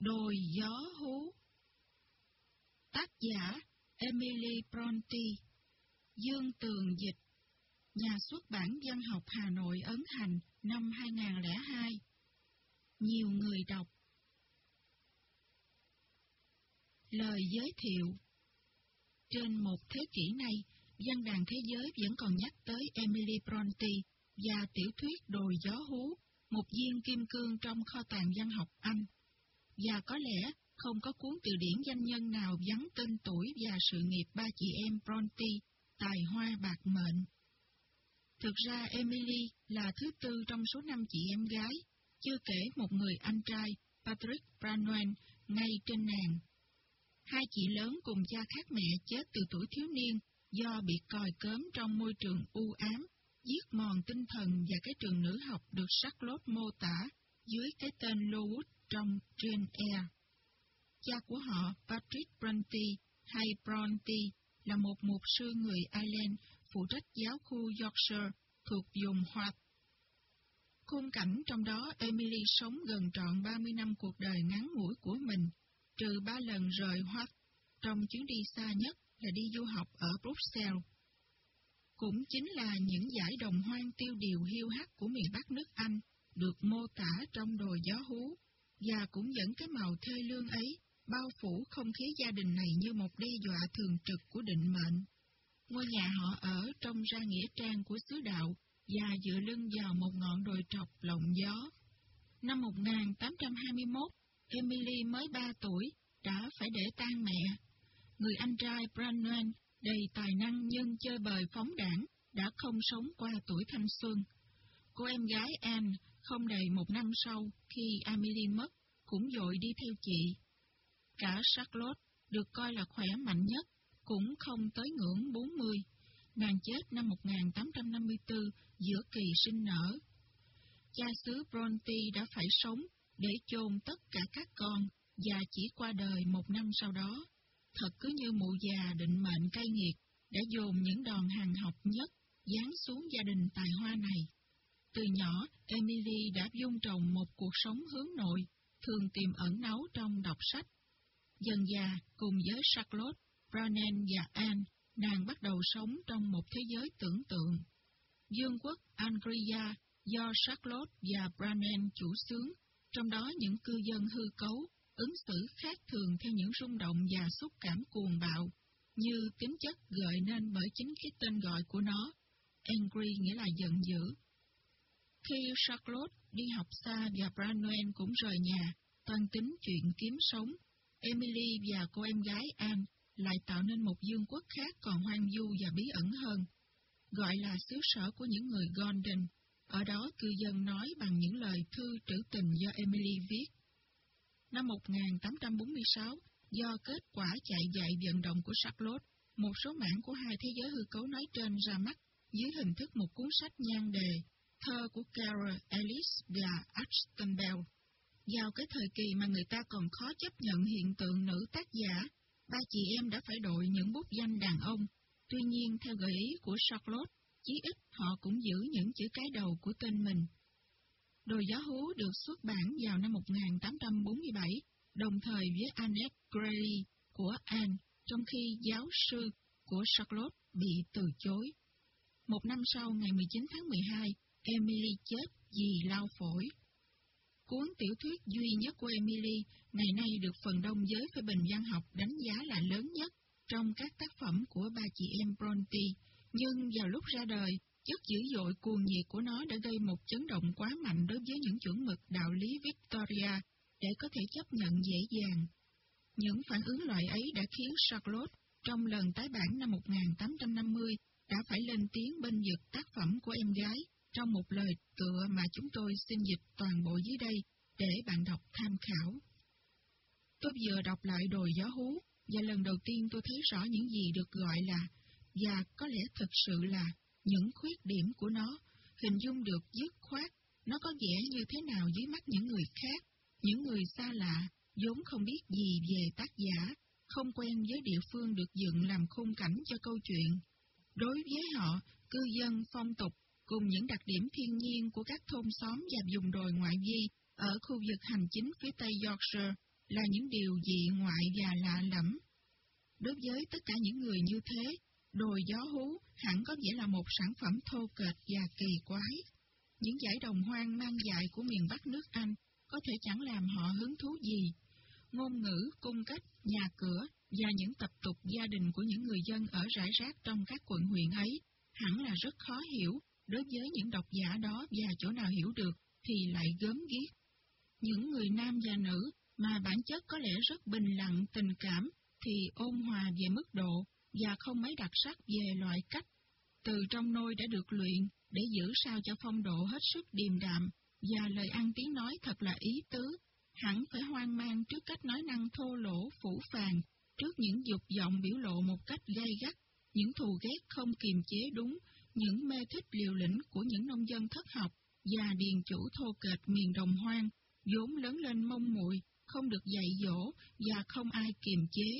Đồi gió hú. Tác giả Emily Bronte Dương Tường Dịch Nhà xuất bản văn học Hà Nội ấn hành năm 2002 Nhiều người đọc. Lời giới thiệu. Trên một thế kỷ nay, văn đàn thế giới vẫn còn nhắc tới Emily Bronte và tiểu thuyết Đồi Gió Hú, một viên kim cương trong kho tàng văn học Anh. Và có lẽ không có cuốn từ điển danh nhân nào vắng tên tuổi và sự nghiệp ba chị em Bronte, tài hoa bạc mệnh. Thực ra Emily là thứ tư trong số năm chị em gái, chưa kể một người anh trai, Patrick Branwen ngay trên nàng. Hai chị lớn cùng cha khác mẹ chết từ tuổi thiếu niên do bị còi cớm trong môi trường u ám, giết mòn tinh thần và cái trường nữ học được Charlotte mô tả dưới cái tên Lowood trong Jane Eyre. Cha của họ, Patrick Bronte hay Bronte, là một mục sư người Ireland phụ trách giáo khu Yorkshire thuộc vùng Hoạt. Khung cảnh trong đó Emily sống gần trọn 30 năm cuộc đời ngắn ngủi của mình, trừ ba lần rời Hoạt, trong chuyến đi xa nhất là đi du học ở Bruxelles. Cũng chính là những giải đồng hoang tiêu điều hiu hắt của miền Bắc nước Anh được mô tả trong đồi gió hú, và cũng dẫn cái màu thê lương ấy bao phủ không khí gia đình này như một đe dọa thường trực của định mệnh. Ngôi nhà họ ở trong ra nghĩa trang của xứ đạo và dựa lưng vào một ngọn đồi trọc lộng gió. Năm 1821, Emily mới 3 tuổi, đã phải để tang mẹ. Người anh trai Branwen, đầy tài năng nhưng chơi bời phóng đảng, đã không sống qua tuổi thanh xuân. Cô em gái Anne, không đầy một năm sau, khi Amelie mất, cũng dội đi theo chị. Cả Charlotte được coi là khỏe mạnh nhất, cũng không tới ngưỡng 40. Nàng chết năm 1854 giữa kỳ sinh nở. Cha xứ Bronte đã phải sống để chôn tất cả các con và chỉ qua đời một năm sau đó. Thật cứ như mụ già định mệnh cay nghiệt đã dồn những đòn hàng học nhất dán xuống gia đình tài hoa này. Từ nhỏ, Emily đã dung trồng một cuộc sống hướng nội, thường tìm ẩn náu trong đọc sách. Dần già, cùng với Charlotte, Ronan và Anne, nàng bắt đầu sống trong một thế giới tưởng tượng. Dương quốc Angria do Charlotte và Bronen chủ xướng, trong đó những cư dân hư cấu, ứng xử khác thường theo những rung động và xúc cảm cuồng bạo, như tính chất gợi nên bởi chính cái tên gọi của nó. Angry nghĩa là giận dữ. Khi Charlotte đi học xa và Branwen cũng rời nhà, toàn tính chuyện kiếm sống, Emily và cô em gái Anne lại tạo nên một dương quốc khác còn hoang du và bí ẩn hơn, gọi là xứ sở của những người Golden. Ở đó cư dân nói bằng những lời thư trữ tình do Emily viết. Năm 1846, do kết quả chạy dạy vận động của Charlotte, một số mảng của hai thế giới hư cấu nói trên ra mắt dưới hình thức một cuốn sách nhan đề Thơ của Carol Ellis và Ashton Bell. Vào cái thời kỳ mà người ta còn khó chấp nhận hiện tượng nữ tác giả, ba chị em đã phải đội những bút danh đàn ông. Tuy nhiên, theo gợi ý của Charlotte, chí ít họ cũng giữ những chữ cái đầu của tên mình. Đồi Giá hú được xuất bản vào năm 1847, đồng thời với Annette Gray của Anne, trong khi giáo sư của Charlotte bị từ chối. Một năm sau, ngày 19 tháng 12, Emily chết vì lao phổi. Cuốn tiểu thuyết duy nhất của Emily ngày nay được phần đông giới phê bình văn học đánh giá là lớn nhất trong các tác phẩm của ba chị em Bronte, nhưng vào lúc ra đời, chất dữ dội cuồng nhiệt của nó đã gây một chấn động quá mạnh đối với những chuẩn mực đạo lý Victoria để có thể chấp nhận dễ dàng. Những phản ứng loại ấy đã khiến Charlotte trong lần tái bản năm 1850 đã phải lên tiếng bên vực tác phẩm của em gái trong một lời tựa mà chúng tôi xin dịch toàn bộ dưới đây để bạn đọc tham khảo. Tôi vừa đọc lại đồi gió hú, và lần đầu tiên tôi thấy rõ những gì được gọi là, và có lẽ thực sự là, những khuyết điểm của nó, hình dung được dứt khoát, nó có vẻ như thế nào dưới mắt những người khác, những người xa lạ, vốn không biết gì về tác giả, không quen với địa phương được dựng làm khung cảnh cho câu chuyện. Đối với họ, cư dân, phong tục, cùng những đặc điểm thiên nhiên của các thôn xóm và vùng đồi ngoại vi ở khu vực hành chính phía tây Yorkshire là những điều dị ngoại và lạ lẫm. Đối với tất cả những người như thế, đồi gió hú hẳn có vẻ là một sản phẩm thô kệch và kỳ quái. Những giải đồng hoang mang dại của miền Bắc nước Anh có thể chẳng làm họ hứng thú gì. Ngôn ngữ, cung cách, nhà cửa và những tập tục gia đình của những người dân ở rải rác trong các quận huyện ấy hẳn là rất khó hiểu đối với những độc giả đó và chỗ nào hiểu được thì lại gớm ghiếc. Những người nam và nữ mà bản chất có lẽ rất bình lặng tình cảm thì ôn hòa về mức độ và không mấy đặc sắc về loại cách. Từ trong nôi đã được luyện để giữ sao cho phong độ hết sức điềm đạm và lời ăn tiếng nói thật là ý tứ, hẳn phải hoang mang trước cách nói năng thô lỗ phủ phàng, trước những dục vọng biểu lộ một cách gay gắt, những thù ghét không kiềm chế đúng, những mê thích liều lĩnh của những nông dân thất học và điền chủ thô kệch miền đồng hoang, vốn lớn lên mông muội không được dạy dỗ và không ai kiềm chế,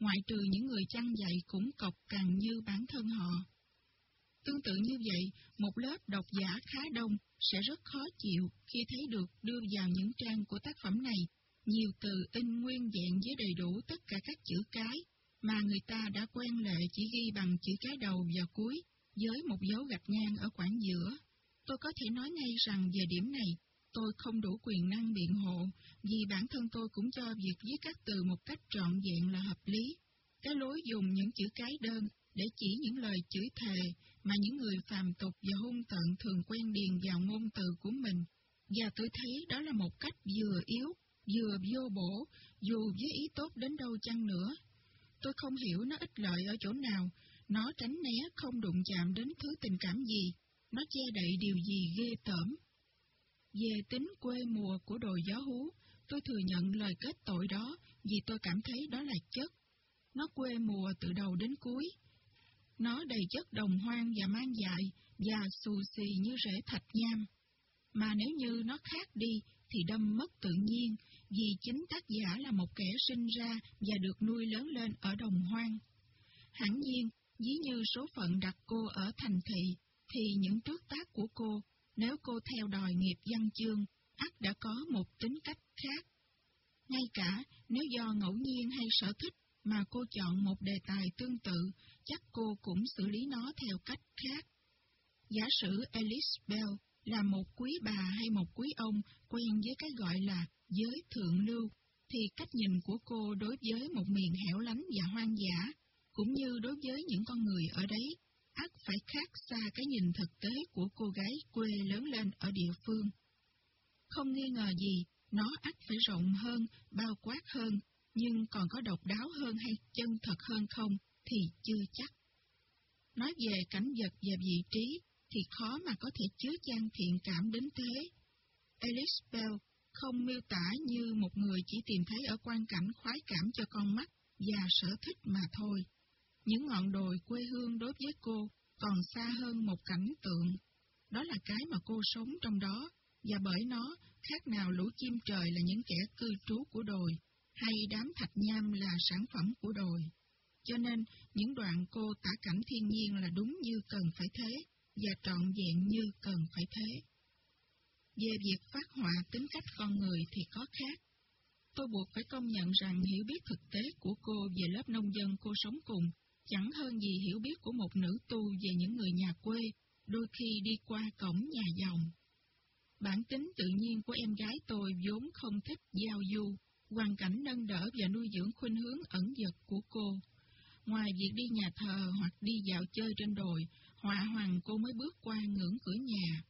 ngoại trừ những người chăn dạy cũng cọc càng như bản thân họ. Tương tự như vậy, một lớp độc giả khá đông sẽ rất khó chịu khi thấy được đưa vào những trang của tác phẩm này nhiều từ in nguyên dạng với đầy đủ tất cả các chữ cái mà người ta đã quen lệ chỉ ghi bằng chữ cái đầu và cuối với một dấu gạch ngang ở quảng giữa. Tôi có thể nói ngay rằng về điểm này, tôi không đủ quyền năng biện hộ, vì bản thân tôi cũng cho việc viết các từ một cách trọn vẹn là hợp lý. Cái lối dùng những chữ cái đơn để chỉ những lời chửi thề mà những người phàm tục và hung tận thường quen điền vào ngôn từ của mình. Và tôi thấy đó là một cách vừa yếu, vừa vô bổ, dù với ý tốt đến đâu chăng nữa. Tôi không hiểu nó ích lợi ở chỗ nào, nó tránh né không đụng chạm đến thứ tình cảm gì, nó che đậy điều gì ghê tởm. Về tính quê mùa của đồi gió hú, tôi thừa nhận lời kết tội đó vì tôi cảm thấy đó là chất. Nó quê mùa từ đầu đến cuối. Nó đầy chất đồng hoang và mang dại và xù xì như rễ thạch nham. Mà nếu như nó khác đi thì đâm mất tự nhiên vì chính tác giả là một kẻ sinh ra và được nuôi lớn lên ở đồng hoang. Hẳn nhiên, dí như số phận đặt cô ở thành thị, thì những trước tác của cô nếu cô theo đòi nghiệp văn chương, ắt đã có một tính cách khác. Ngay cả nếu do ngẫu nhiên hay sở thích mà cô chọn một đề tài tương tự, chắc cô cũng xử lý nó theo cách khác. Giả sử Alice Bell là một quý bà hay một quý ông quen với cái gọi là giới thượng lưu, thì cách nhìn của cô đối với một miền hẻo lánh và hoang dã, cũng như đối với những con người ở đấy, ắt phải khác xa cái nhìn thực tế của cô gái quê lớn lên ở địa phương. Không nghi ngờ gì, nó ắt phải rộng hơn, bao quát hơn, nhưng còn có độc đáo hơn hay chân thật hơn không thì chưa chắc. Nói về cảnh vật và vị trí thì khó mà có thể chứa chan thiện cảm đến thế. Alice Bell không miêu tả như một người chỉ tìm thấy ở quan cảnh khoái cảm cho con mắt và sở thích mà thôi. Những ngọn đồi quê hương đối với cô còn xa hơn một cảnh tượng. Đó là cái mà cô sống trong đó, và bởi nó khác nào lũ chim trời là những kẻ cư trú của đồi, hay đám thạch nham là sản phẩm của đồi. Cho nên, những đoạn cô tả cảnh thiên nhiên là đúng như cần phải thế, và trọn vẹn như cần phải thế. Về việc phát họa tính cách con người thì có khác. Tôi buộc phải công nhận rằng hiểu biết thực tế của cô về lớp nông dân cô sống cùng chẳng hơn gì hiểu biết của một nữ tu về những người nhà quê, đôi khi đi qua cổng nhà dòng. Bản tính tự nhiên của em gái tôi vốn không thích giao du, hoàn cảnh nâng đỡ và nuôi dưỡng khuynh hướng ẩn dật của cô. Ngoài việc đi nhà thờ hoặc đi dạo chơi trên đồi, họa hoàng cô mới bước qua ngưỡng cửa nhà.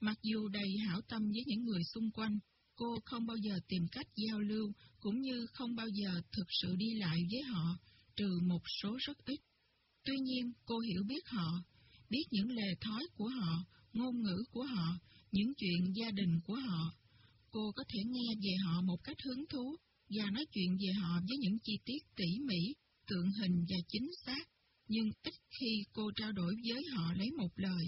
Mặc dù đầy hảo tâm với những người xung quanh, cô không bao giờ tìm cách giao lưu, cũng như không bao giờ thực sự đi lại với họ, trừ một số rất ít. Tuy nhiên, cô hiểu biết họ, biết những lề thói của họ, ngôn ngữ của họ, những chuyện gia đình của họ. Cô có thể nghe về họ một cách hứng thú và nói chuyện về họ với những chi tiết tỉ mỉ, tượng hình và chính xác, nhưng ít khi cô trao đổi với họ lấy một lời.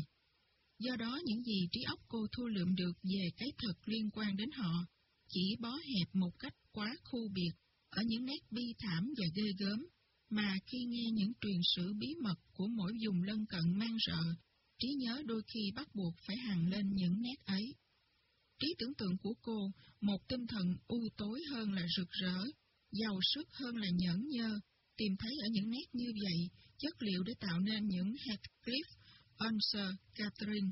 Do đó những gì trí óc cô thu lượm được về cái thật liên quan đến họ chỉ bó hẹp một cách quá khu biệt ở những nét bi thảm và ghê gớm mà khi nghe những truyền sử bí mật của mỗi vùng lân cận mang rợ, trí nhớ đôi khi bắt buộc phải hằng lên những nét ấy. trí tưởng tượng của cô, một tinh thần u tối hơn là rực rỡ, giàu sức hơn là nhẫn nhơ, tìm thấy ở những nét như vậy chất liệu để tạo nên những Heathcliff, Unser, Catherine.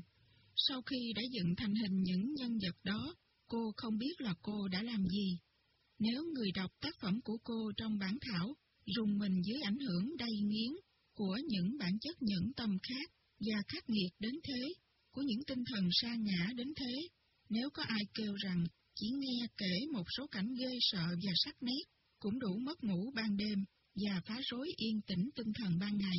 Sau khi đã dựng thành hình những nhân vật đó, cô không biết là cô đã làm gì. Nếu người đọc tác phẩm của cô trong bản thảo rùng mình dưới ảnh hưởng đầy nghiến của những bản chất nhẫn tâm khác và khắc nghiệt đến thế, của những tinh thần sa ngã đến thế, nếu có ai kêu rằng chỉ nghe kể một số cảnh ghê sợ và sắc nét, cũng đủ mất ngủ ban đêm và phá rối yên tĩnh tinh thần ban ngày,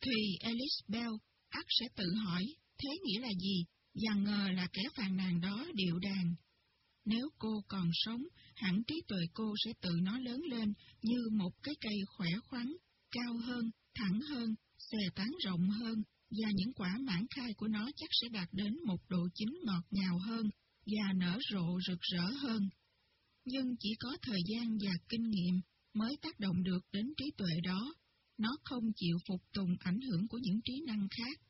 thì Alice Bell ắt sẽ tự hỏi thế nghĩa là gì và ngờ là kẻ phàn nàn đó điệu đàn. Nếu cô còn sống, hẳn trí tuệ cô sẽ tự nó lớn lên như một cái cây khỏe khoắn, cao hơn, thẳng hơn, xè tán rộng hơn, và những quả mãn khai của nó chắc sẽ đạt đến một độ chín ngọt ngào hơn và nở rộ rực rỡ hơn. Nhưng chỉ có thời gian và kinh nghiệm mới tác động được đến trí tuệ đó, nó không chịu phục tùng ảnh hưởng của những trí năng khác.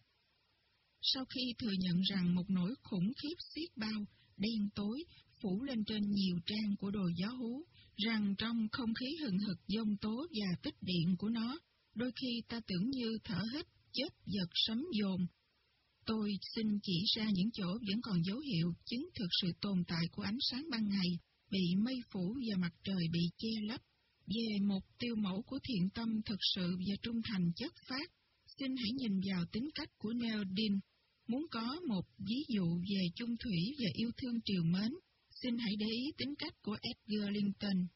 Sau khi thừa nhận rằng một nỗi khủng khiếp xiết bao, đen tối, phủ lên trên nhiều trang của đồ gió hú, rằng trong không khí hừng hực dông tố và tích điện của nó, đôi khi ta tưởng như thở hít, chết giật sấm dồn. Tôi xin chỉ ra những chỗ vẫn còn dấu hiệu chứng thực sự tồn tại của ánh sáng ban ngày, bị mây phủ và mặt trời bị che lấp. Về một tiêu mẫu của thiện tâm thực sự và trung thành chất phát, xin hãy nhìn vào tính cách của Neodin Muốn có một ví dụ về chung thủy và yêu thương triều mến, xin hãy để ý tính cách của Edgar Linton.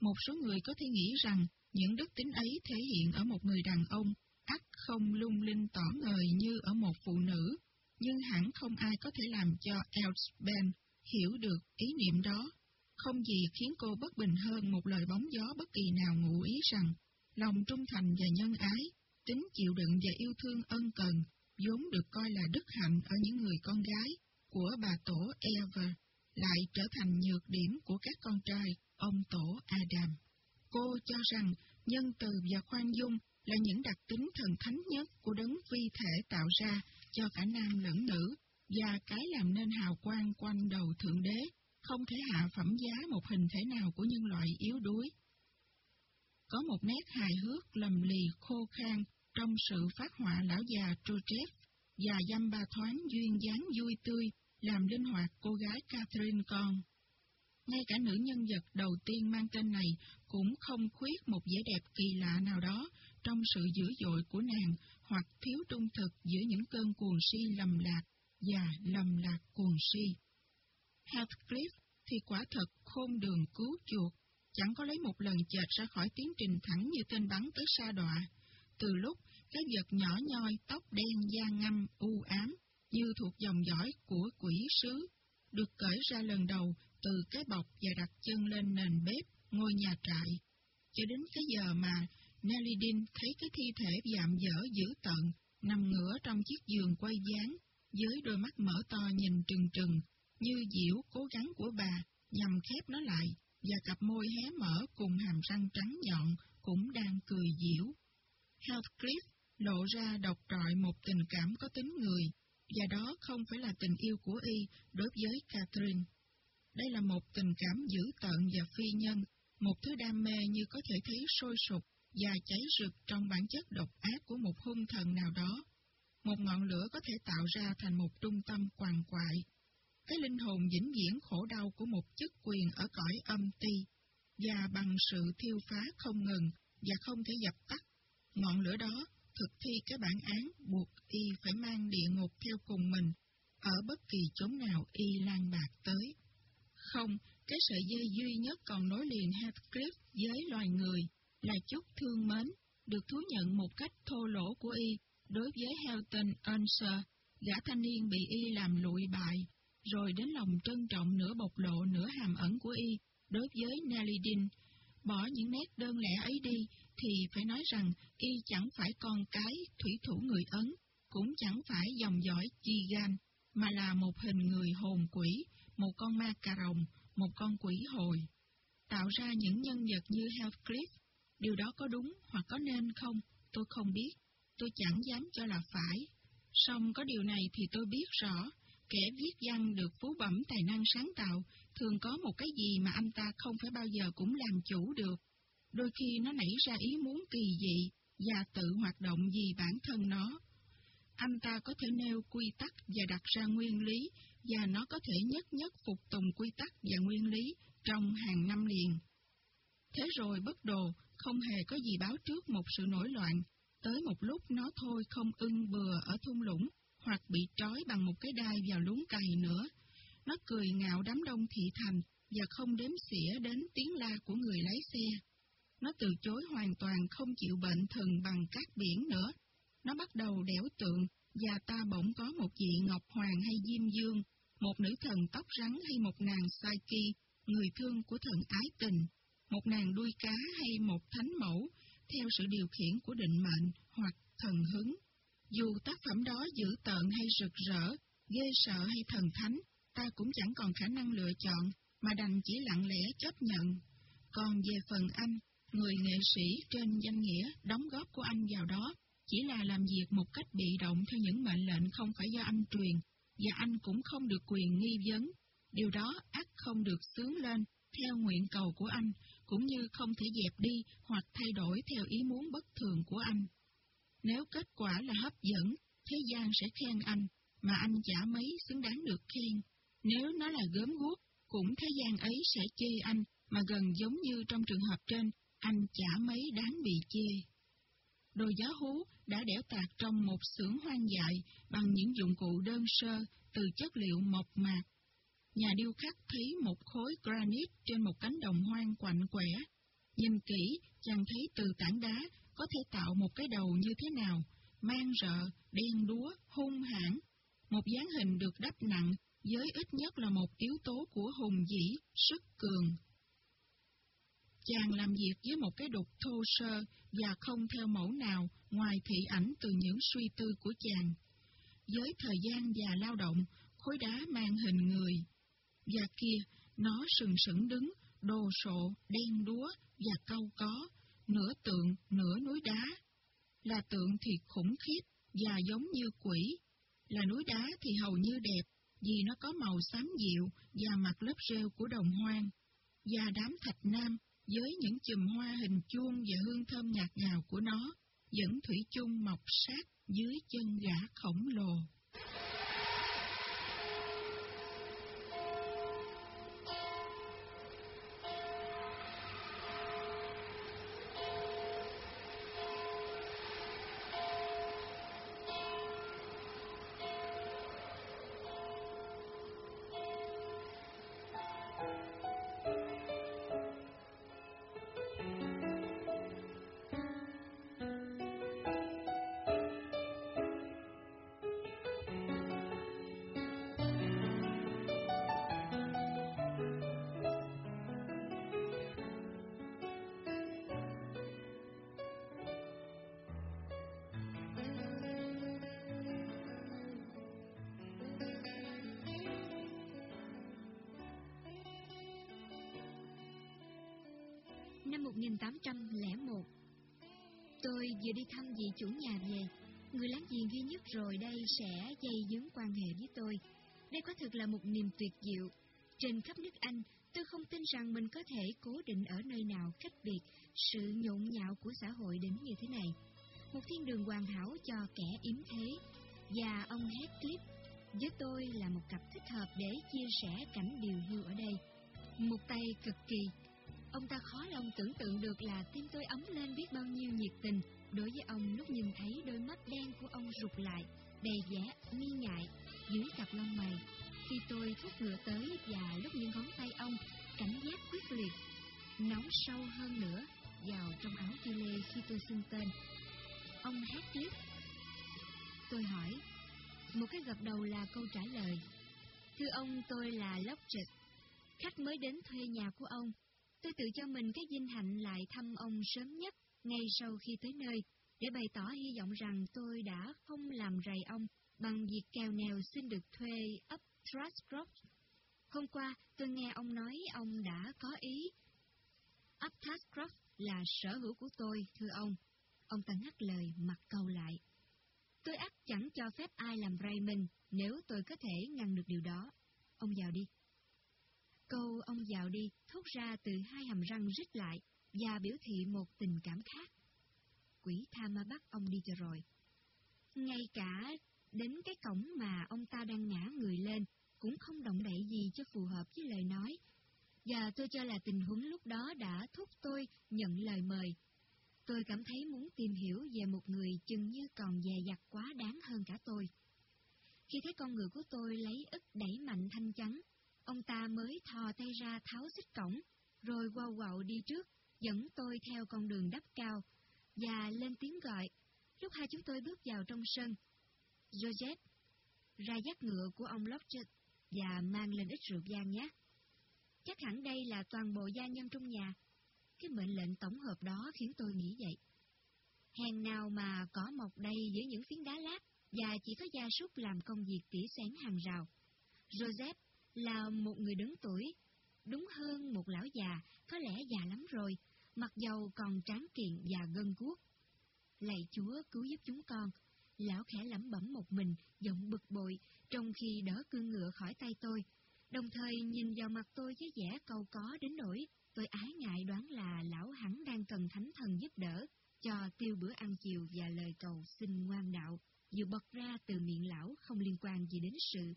Một số người có thể nghĩ rằng những đức tính ấy thể hiện ở một người đàn ông, ắt không lung linh tỏ ngời như ở một phụ nữ, nhưng hẳn không ai có thể làm cho Elsben hiểu được ý niệm đó. Không gì khiến cô bất bình hơn một lời bóng gió bất kỳ nào ngụ ý rằng lòng trung thành và nhân ái, tính chịu đựng và yêu thương ân cần, vốn được coi là đức hạnh ở những người con gái của bà tổ Eva, lại trở thành nhược điểm của các con trai ông tổ Adam. Cô cho rằng nhân từ và khoan dung là những đặc tính thần thánh nhất của đấng vi thể tạo ra cho cả nam lẫn nữ, và cái làm nên hào quang quanh đầu Thượng Đế, không thể hạ phẩm giá một hình thể nào của nhân loại yếu đuối. Có một nét hài hước lầm lì khô khan trong sự phát họa lão già Trochev và dăm ba thoáng duyên dáng vui tươi làm linh hoạt cô gái Catherine con. Ngay cả nữ nhân vật đầu tiên mang tên này cũng không khuyết một vẻ đẹp kỳ lạ nào đó trong sự dữ dội của nàng hoặc thiếu trung thực giữa những cơn cuồng si lầm lạc và lầm lạc cuồng si. Heathcliff thì quả thật khôn đường cứu chuột, chẳng có lấy một lần chợt ra khỏi tiến trình thẳng như tên bắn tới sa đọa. Từ lúc cái vật nhỏ nhoi, tóc đen da ngâm, u ám, như thuộc dòng dõi của quỷ sứ, được cởi ra lần đầu từ cái bọc và đặt chân lên nền bếp, ngôi nhà trại. Cho đến cái giờ mà Nelly Dean thấy cái thi thể dạm dở dữ tợn, nằm ngửa trong chiếc giường quay dáng, với đôi mắt mở to nhìn trừng trừng, như diễu cố gắng của bà nhằm khép nó lại, và cặp môi hé mở cùng hàm răng trắng nhọn cũng đang cười diễu. Heathcliff lộ ra độc trọi một tình cảm có tính người, và đó không phải là tình yêu của y đối với Catherine. Đây là một tình cảm dữ tợn và phi nhân, một thứ đam mê như có thể thấy sôi sục và cháy rực trong bản chất độc ác của một hung thần nào đó. Một ngọn lửa có thể tạo ra thành một trung tâm quằn quại. Cái linh hồn vĩnh viễn khổ đau của một chức quyền ở cõi âm ti, và bằng sự thiêu phá không ngừng và không thể dập tắt, ngọn lửa đó thực thi cái bản án buộc y phải mang địa ngục theo cùng mình, ở bất kỳ chốn nào y lan bạc tới. Không, cái sợi dây duy nhất còn nối liền Heathcliff với loài người là chút thương mến, được thú nhận một cách thô lỗ của y đối với Helton Unser, gã thanh niên bị y làm lụi bại, rồi đến lòng trân trọng nửa bộc lộ nửa hàm ẩn của y đối với Nelly Dean. Bỏ những nét đơn lẻ ấy đi, thì phải nói rằng y chẳng phải con cái thủy thủ người Ấn, cũng chẳng phải dòng dõi chi gan, mà là một hình người hồn quỷ, một con ma cà rồng, một con quỷ hồi. Tạo ra những nhân vật như Heathcliff, điều đó có đúng hoặc có nên không, tôi không biết, tôi chẳng dám cho là phải. Song có điều này thì tôi biết rõ, Kẻ viết văn được phú bẩm tài năng sáng tạo, thường có một cái gì mà anh ta không phải bao giờ cũng làm chủ được. Đôi khi nó nảy ra ý muốn kỳ dị và tự hoạt động vì bản thân nó. Anh ta có thể nêu quy tắc và đặt ra nguyên lý, và nó có thể nhất nhất phục tùng quy tắc và nguyên lý trong hàng năm liền. Thế rồi bất đồ, không hề có gì báo trước một sự nổi loạn, tới một lúc nó thôi không ưng bừa ở thung lũng, hoặc bị trói bằng một cái đai vào lúng cày nữa. Nó cười ngạo đám đông thị thành và không đếm xỉa đến tiếng la của người lái xe. Nó từ chối hoàn toàn không chịu bệnh thần bằng các biển nữa. Nó bắt đầu đẻo tượng và ta bỗng có một vị Ngọc Hoàng hay Diêm Dương, một nữ thần tóc rắn hay một nàng sai kỳ người thương của thần ái tình, một nàng đuôi cá hay một thánh mẫu, theo sự điều khiển của định mệnh hoặc thần hứng. Dù tác phẩm đó dữ tợn hay rực rỡ, ghê sợ hay thần thánh, ta cũng chẳng còn khả năng lựa chọn, mà đành chỉ lặng lẽ chấp nhận. Còn về phần anh, người nghệ sĩ trên danh nghĩa đóng góp của anh vào đó, chỉ là làm việc một cách bị động theo những mệnh lệnh không phải do anh truyền, và anh cũng không được quyền nghi vấn. Điều đó ắt không được sướng lên theo nguyện cầu của anh, cũng như không thể dẹp đi hoặc thay đổi theo ý muốn bất thường của anh. Nếu kết quả là hấp dẫn, thế gian sẽ khen anh, mà anh chả mấy xứng đáng được khen. Nếu nó là gớm guốc, cũng thế gian ấy sẽ chê anh, mà gần giống như trong trường hợp trên, anh chả mấy đáng bị chê. Đồ giá hú đã đẽo tạc trong một xưởng hoang dại bằng những dụng cụ đơn sơ từ chất liệu mộc mạc. Nhà điêu khắc thấy một khối granite trên một cánh đồng hoang quạnh quẻ. Nhìn kỹ, chàng thấy từ tảng đá có thể tạo một cái đầu như thế nào, mang rợ, đen đúa, hung hãn. Một dáng hình được đắp nặng với ít nhất là một yếu tố của hùng dĩ, sức cường. Chàng làm việc với một cái đục thô sơ và không theo mẫu nào ngoài thị ảnh từ những suy tư của chàng. Với thời gian và lao động, khối đá mang hình người. Và kia, nó sừng sững đứng, đồ sộ, đen đúa và câu có, nửa tượng, nửa núi đá. Là tượng thì khủng khiếp và giống như quỷ, là núi đá thì hầu như đẹp, vì nó có màu xám dịu và mặt lớp rêu của đồng hoang. Và đám thạch nam, với những chùm hoa hình chuông và hương thơm nhạt ngào của nó, vẫn thủy chung mọc sát dưới chân gã khổng lồ. Năm 1801 Tôi vừa đi thăm vị chủ nhà về Người láng giềng duy nhất rồi đây sẽ dây dướng quan hệ với tôi Đây có thực là một niềm tuyệt diệu Trên khắp nước Anh, Tôi không tin rằng mình có thể cố định ở nơi nào cách biệt sự nhộn nhạo của xã hội đến như thế này. Một thiên đường hoàn hảo cho kẻ yếm thế. Và ông Heathcliff, với tôi là một cặp thích hợp để chia sẻ cảnh điều hưu ở đây. Một tay cực kỳ Ông ta khó lòng tưởng tượng được là tim tôi ấm lên biết bao nhiêu nhiệt tình đối với ông lúc nhìn thấy đôi mắt đen của ông rụt lại, đầy vẻ nghi ngại dưới cặp lông mày. Khi tôi thúc ngựa tới và lúc những ngón tay ông cảnh giác quyết liệt, nóng sâu hơn nữa vào trong áo chi lê khi tôi xưng tên. Ông hát tiếp. Tôi hỏi, một cái gật đầu là câu trả lời. Thưa ông, tôi là Lockjet, khách mới đến thuê nhà của ông Tôi tự cho mình cái vinh hạnh lại thăm ông sớm nhất ngay sau khi tới nơi, để bày tỏ hy vọng rằng tôi đã không làm rầy ông bằng việc kèo nèo xin được thuê ấp Trustcroft. Hôm qua, tôi nghe ông nói ông đã có ý. Ấp Trustcroft là sở hữu của tôi, thưa ông. Ông ta ngắt lời, mặt cầu lại. Tôi ắt chẳng cho phép ai làm rầy mình nếu tôi có thể ngăn được điều đó. Ông vào đi. Câu ông vào đi thốt ra từ hai hàm răng rít lại và biểu thị một tình cảm khác. Quỷ tha ma bắt ông đi cho rồi. Ngay cả đến cái cổng mà ông ta đang ngã người lên cũng không động đậy gì cho phù hợp với lời nói. Và tôi cho là tình huống lúc đó đã thúc tôi nhận lời mời. Tôi cảm thấy muốn tìm hiểu về một người chừng như còn dè dặt quá đáng hơn cả tôi. Khi thấy con người của tôi lấy ức đẩy mạnh thanh chắn, ông ta mới thò tay ra tháo xích cổng, rồi quau quậu đi trước, dẫn tôi theo con đường đắp cao, và lên tiếng gọi. Lúc hai chúng tôi bước vào trong sân, Georgette, ra dắt ngựa của ông Lodge và mang lên ít rượu vang nhé. Chắc hẳn đây là toàn bộ gia nhân trong nhà. Cái mệnh lệnh tổng hợp đó khiến tôi nghĩ vậy. Hèn nào mà có mọc đây giữa những phiến đá lát và chỉ có gia súc làm công việc tỉ xén hàng rào. Joseph là một người đứng tuổi, đúng hơn một lão già, có lẽ già lắm rồi, mặc dầu còn tráng kiện và gân guốc. Lạy Chúa cứu giúp chúng con, lão khẽ lẩm bẩm một mình, giọng bực bội, trong khi đỡ cương ngựa khỏi tay tôi, đồng thời nhìn vào mặt tôi với vẻ cầu có đến nỗi tôi ái ngại đoán là lão hẳn đang cần thánh thần giúp đỡ cho tiêu bữa ăn chiều và lời cầu xin ngoan đạo vừa bật ra từ miệng lão không liên quan gì đến sự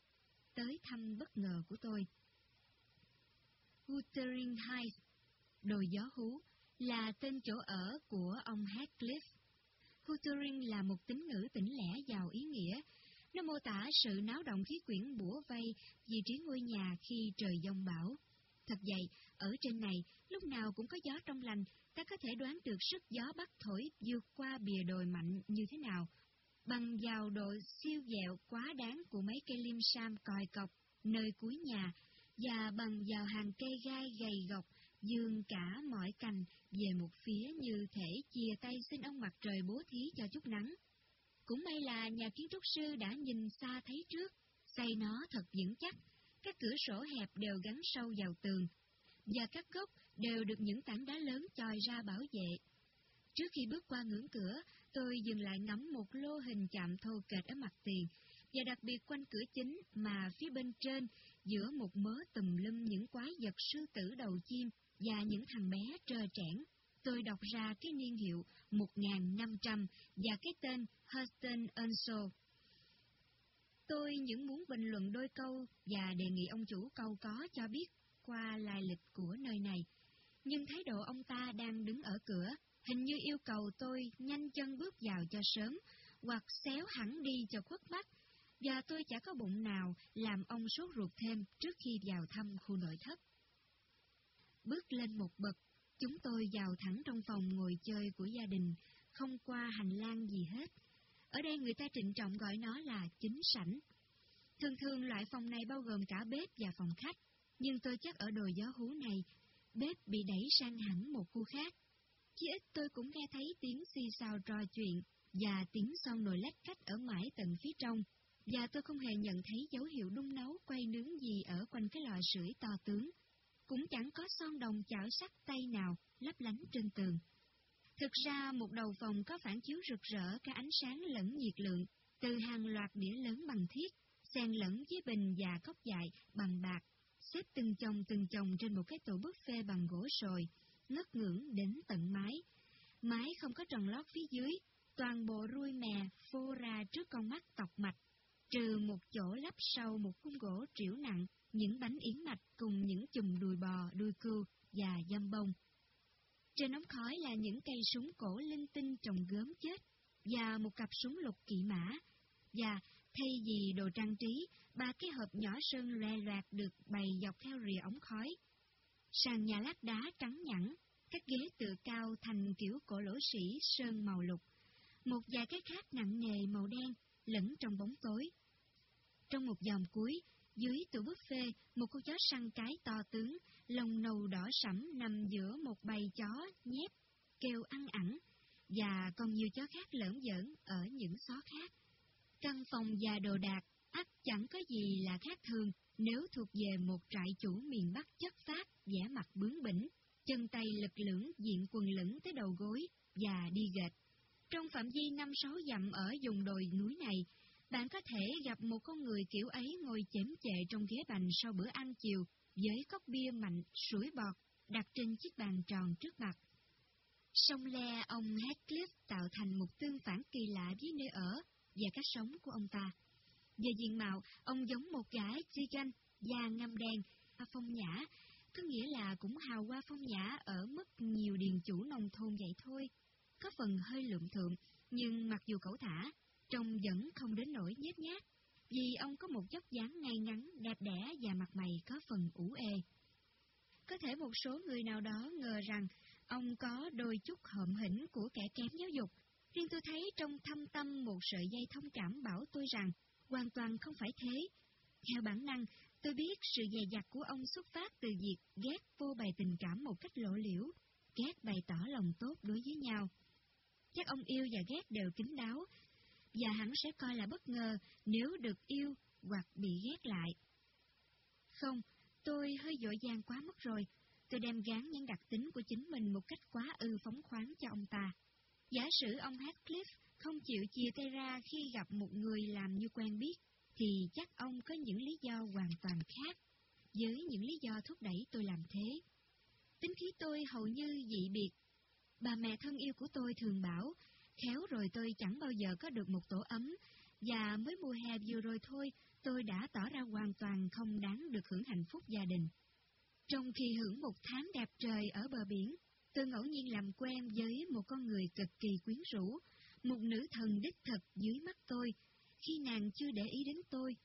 tới thăm bất ngờ của tôi. Wuthering Heights, đồi gió hú, là tên chỗ ở của ông Heathcliff. Wuthering là một tính ngữ tỉnh lẻ giàu ý nghĩa. Nó mô tả sự náo động khí quyển bủa vây vị trí ngôi nhà khi trời giông bão. Thật vậy, ở trên này, lúc nào cũng có gió trong lành, ta có thể đoán được sức gió bắc thổi vượt qua bìa đồi mạnh như thế nào, bằng vào độ siêu dẹo quá đáng của mấy cây lim sam còi cọc nơi cuối nhà, và bằng vào hàng cây gai gầy gộc dương cả mọi cành về một phía như thể chia tay xin ông mặt trời bố thí cho chút nắng. Cũng may là nhà kiến trúc sư đã nhìn xa thấy trước, xây nó thật vững chắc, các cửa sổ hẹp đều gắn sâu vào tường, và các gốc đều được những tảng đá lớn chòi ra bảo vệ. Trước khi bước qua ngưỡng cửa, tôi dừng lại ngắm một lô hình chạm thô kệch ở mặt tiền, và đặc biệt quanh cửa chính mà phía bên trên, giữa một mớ tùm lum những quái vật sư tử đầu chim và những thằng bé trơ trẽn, tôi đọc ra cái niên hiệu 1500 và cái tên Huston Earnshaw. Tôi những muốn bình luận đôi câu và đề nghị ông chủ câu có cho biết qua lai lịch của nơi này. Nhưng thái độ ông ta đang đứng ở cửa, hình như yêu cầu tôi nhanh chân bước vào cho sớm, hoặc xéo hẳn đi cho khuất mắt, và tôi chả có bụng nào làm ông sốt ruột thêm trước khi vào thăm khu nội thất. Bước lên một bậc, chúng tôi vào thẳng trong phòng ngồi chơi của gia đình, không qua hành lang gì hết. Ở đây người ta trịnh trọng gọi nó là chính sảnh. Thường thường loại phòng này bao gồm cả bếp và phòng khách, nhưng tôi chắc ở đồi gió hú này, bếp bị đẩy sang hẳn một khu khác. Chỉ ít tôi cũng nghe thấy tiếng xì xào trò chuyện và tiếng son nồi lách cách ở mãi tận phía trong, và tôi không hề nhận thấy dấu hiệu đun nấu quay nướng gì ở quanh cái lò sưởi to tướng cũng chẳng có son đồng chảo sắt tay nào lấp lánh trên tường. Thực ra một đầu phòng có phản chiếu rực rỡ cả ánh sáng lẫn nhiệt lượng, từ hàng loạt đĩa lớn bằng thiết, xen lẫn với bình và cốc dại bằng bạc, xếp từng chồng từng chồng trên một cái tổ buffet bằng gỗ sồi, ngất ngưỡng đến tận mái. Mái không có tròn lót phía dưới, toàn bộ ruôi mè phô ra trước con mắt tọc mạch, trừ một chỗ lắp sau một khung gỗ triểu nặng những bánh yến mạch cùng những chùm đùi bò, đuôi cừu và dăm bông. Trên ống khói là những cây súng cổ linh tinh trồng gớm chết và một cặp súng lục kỵ mã. Và thay vì đồ trang trí, ba cái hộp nhỏ sơn loe loạt được bày dọc theo rìa ống khói. Sàn nhà lát đá trắng nhẵn, các ghế tựa cao thành kiểu cổ lỗ sĩ sơn màu lục. Một vài cái khác nặng nề màu đen lẫn trong bóng tối. Trong một dòng cuối, dưới tủ buffet, một con chó săn cái to tướng, lông nâu đỏ sẫm nằm giữa một bầy chó nhép, kêu ăn ẳng, và còn nhiều chó khác lởn giỡn ở những xó khác. Căn phòng và đồ đạc ắt chẳng có gì là khác thường nếu thuộc về một trại chủ miền Bắc chất phát, vẻ mặt bướng bỉnh, chân tay lực lưỡng diện quần lửng tới đầu gối và đi gệt. Trong phạm vi năm sáu dặm ở vùng đồi núi này, bạn có thể gặp một con người kiểu ấy ngồi chém chệ trong ghế bành sau bữa ăn chiều với cốc bia mạnh, sủi bọt, đặt trên chiếc bàn tròn trước mặt. Sông Le ông Heathcliff tạo thành một tương phản kỳ lạ với nơi ở và cách sống của ông ta. Về diện mạo, ông giống một gã chanh, da ngăm đen, phong nhã, có nghĩa là cũng hào hoa phong nhã ở mức nhiều điền chủ nông thôn vậy thôi. Có phần hơi lượm thượm, nhưng mặc dù cẩu thả, trông vẫn không đến nỗi nhét nhát, vì ông có một dốc dáng ngay ngắn, đẹp đẽ và mặt mày có phần ủ ê. Có thể một số người nào đó ngờ rằng ông có đôi chút hợm hỉnh của kẻ kém giáo dục, riêng tôi thấy trong thâm tâm một sợi dây thông cảm bảo tôi rằng hoàn toàn không phải thế. Theo bản năng, tôi biết sự dè dặt của ông xuất phát từ việc ghét vô bày tình cảm một cách lộ liễu, ghét bày tỏ lòng tốt đối với nhau. Chắc ông yêu và ghét đều kín đáo, và hắn sẽ coi là bất ngờ nếu được yêu hoặc bị ghét lại. Không, tôi hơi dội dàng quá mất rồi. Tôi đem gán những đặc tính của chính mình một cách quá ư phóng khoáng cho ông ta. Giả sử ông Heathcliff không chịu chia tay ra khi gặp một người làm như quen biết, thì chắc ông có những lý do hoàn toàn khác, với những lý do thúc đẩy tôi làm thế. Tính khí tôi hầu như dị biệt. Bà mẹ thân yêu của tôi thường bảo, khéo rồi tôi chẳng bao giờ có được một tổ ấm, và mới mùa hè vừa rồi thôi, tôi đã tỏ ra hoàn toàn không đáng được hưởng hạnh phúc gia đình. Trong khi hưởng một tháng đẹp trời ở bờ biển, tôi ngẫu nhiên làm quen với một con người cực kỳ quyến rũ, một nữ thần đích thực dưới mắt tôi, khi nàng chưa để ý đến tôi.